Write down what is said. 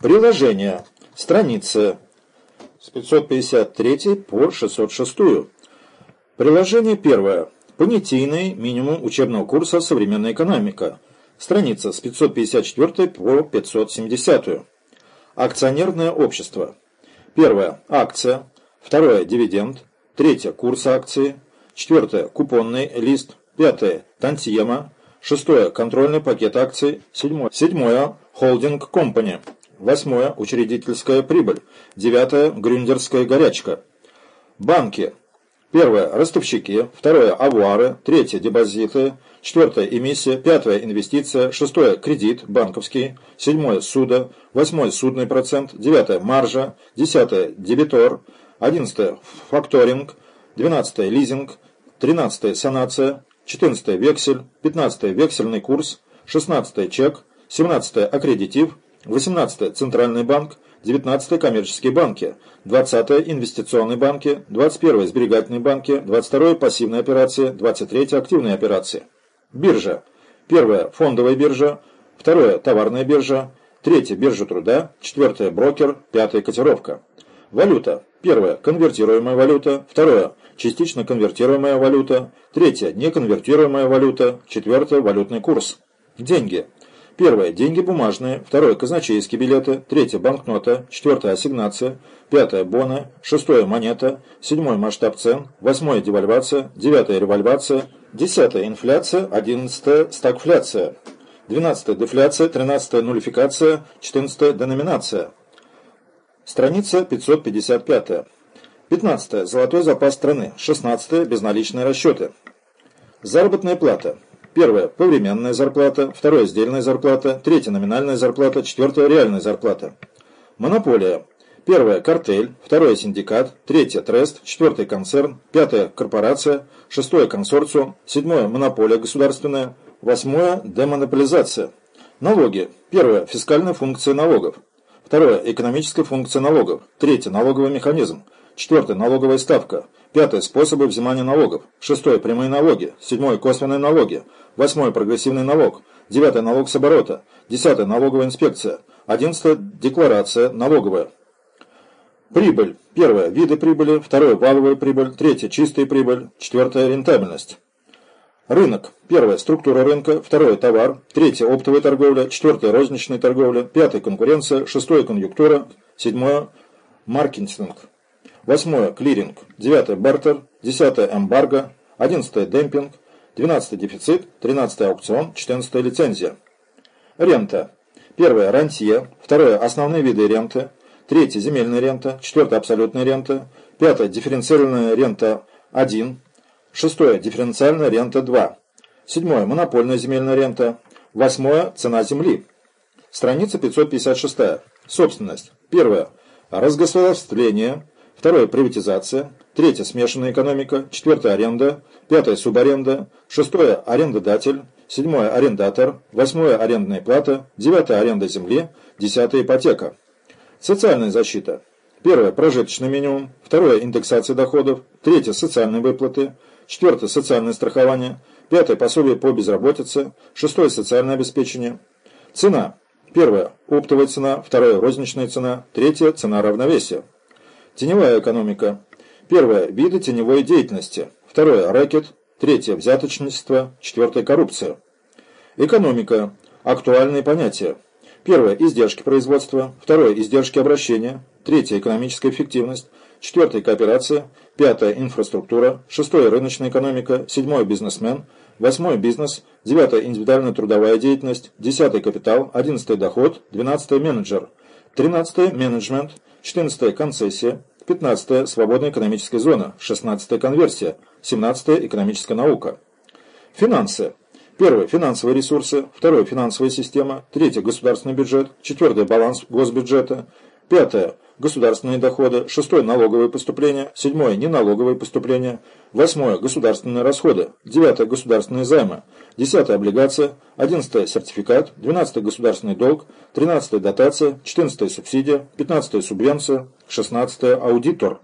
Приложение. Страница с 553 по 606. Приложение первое. Понятийный минимум учебного курса «Современная экономика». Страница с 554 по 570. Акционерное общество. Первое. Акция. Второе. Дивиденд. Третье. Курс акции. Четвертое. Купонный лист. Пятое. Тантьема. Шестое. Контрольный пакет акций. Седьмое. Седьмое. Холдинг компани. Восьмое. Учредительская прибыль. Девятое. Грюндерская горячка. Банки. Первое – ростовщики, второе – авуары, третье – депозиты, четвертое – эмиссия, пятое – инвестиция, шестое – кредит банковский, седьмое – суда, восьмое – судный процент, девятое – маржа, десятое – дебитор, одиннадцатое – факторинг, двенадцатое – лизинг, тринадцатое – санация, четырнадцатое – вексель, пятнадцатое – вексельный курс, шестнадцатое – чек, семнадцатое – аккредитив, восемнадцатое – центральный банк, 19 коммерческие банки, 20 инвестиционные банки, 21 сберегательные банки, 22 пассивные операции, 23 активные операции. Биржа. Первая фондовая биржа, вторая товарная биржа, третья биржа труда, четвертая брокер, пятая котировка. Валюта. Первая конвертируемая валюта, вторая частично конвертируемая валюта, третья неконвертируемая валюта, четвертая валютный курс. Деньги. Первое – деньги бумажные, второе – казначейские билеты, третье – банкнота, четвертое – ассигнация, пятое – боны, шестое – монета, седьмое – масштаб цен, восьмое – девальвация, девятое – револьвация, десятое – инфляция, одиннадцатое – стагфляция, двенадцатое – дефляция, тринадцатое – нулификация, четырнадцатое – деноминация. Страница 555. Пятнадцатое – золотой запас страны, шестнадцатое – безналичные расчеты. Заработная плата. Первое – повременная зарплата, второе – сдельная зарплата, третье – номинальная зарплата, четвертое – реальная зарплата. Монополия. Первое – картель, второе – синдикат, третье – трест, четвертое – концерн, пятое – корпорация, шестое – консорциум, седьмое – монополия государственная, восьмое – демонополизация. Налоги. Первое – фискальная функция налогов. Второе – экономическая функция налогов. Третье – налоговый механизм. Четвертое – налоговая ставка. Пятое – способы взимания налогов. Шестое – прямые налоги. Седьмое – косвенные налоги. Восьмое – прогрессивный налог. Девятое – налог с оборота. Десятое – налоговая инспекция. Одиннадцатое – декларация налоговая. Прибыль. Первое – виды прибыли. Второе – валовая прибыль. Третье – чистая прибыль. Четвертое – рентабельность. Рынок. Первое – структура рынка. Второе – товар. Третье – оптовая торговля. Четвертое – розничная торговля. Пятое – конкуренция. Шестое – конъюнктура. Седьмое – маркетинг. Восьмое – клиринг. Девятое – бартер. Десятое – эмбарго. Одиннадцатое – демпинг. Двенадцатый – дефицит. Тринадцатый – аукцион. Четырнадцатая – лицензия. Рента. Первое – рантье. Второе – основные виды ренты. Третье – земельная рента. Четвертое – абсолютная рента. Пятое – дифференциальная рента 1. Шестое – дифференциальная рента 2. Седьмое – монопольная земельная рента. Восьмое – цена земли. Страница 556. Собственность. Первое – разгосударствление. Второе – приватизация. Третье – смешанная экономика. Четвертое – аренда. Пятое – субаренда. Шестое – арендодатель. Седьмое – арендатор. Восьмое – арендная плата. Девятое – аренда земли. Десятое – ипотека. Социальная защита. Первое – прожиточный минимум. Второе – индексация доходов. Третье – социальные выплаты. Четвертое – социальное страхование. Пятое – пособие по безработице. Шестое – социальное обеспечение. Цена. Первое – оптовая цена. Второе – розничная цена. Третье – цена равновесия. Теневая экономика. Первое – виды теневой деятельности. Второе – рэкет. Третье – взяточничество. Четвертое – коррупция. Экономика. Актуальные понятия. Первое – издержки производства. Второе – издержки обращения. Третье – экономическая эффективность. Четвертое – кооперация. Пятое – инфраструктура. Шестое – рыночная экономика. Седьмое – бизнесмен. Восьмое – бизнес. Девятое – индивидуальная трудовая деятельность. Десятое – капитал. Одиннадцатое – доход. Двенадцатое – менеджер. Тринадцатое – менеджмент. 14 концессия, 15 свободная экономическая зона, 16 конверсия, 17 экономическая наука. Финансы. Первое – финансовые ресурсы, второе – финансовая система, третье – государственный бюджет, четвертое – баланс госбюджета, пятое – государственные доходы, шестое – налоговые поступления, седьмое – неналоговые поступления, восьмое – государственные расходы, девятое – государственные займы, десятое – облигация, одиннадцатое – сертификат, двенадцатое – государственный долг, тринадцатое – дотация, четырнадцатое – субсидия, пятнадцатое – субвенция, шестнадцатое – аудитор.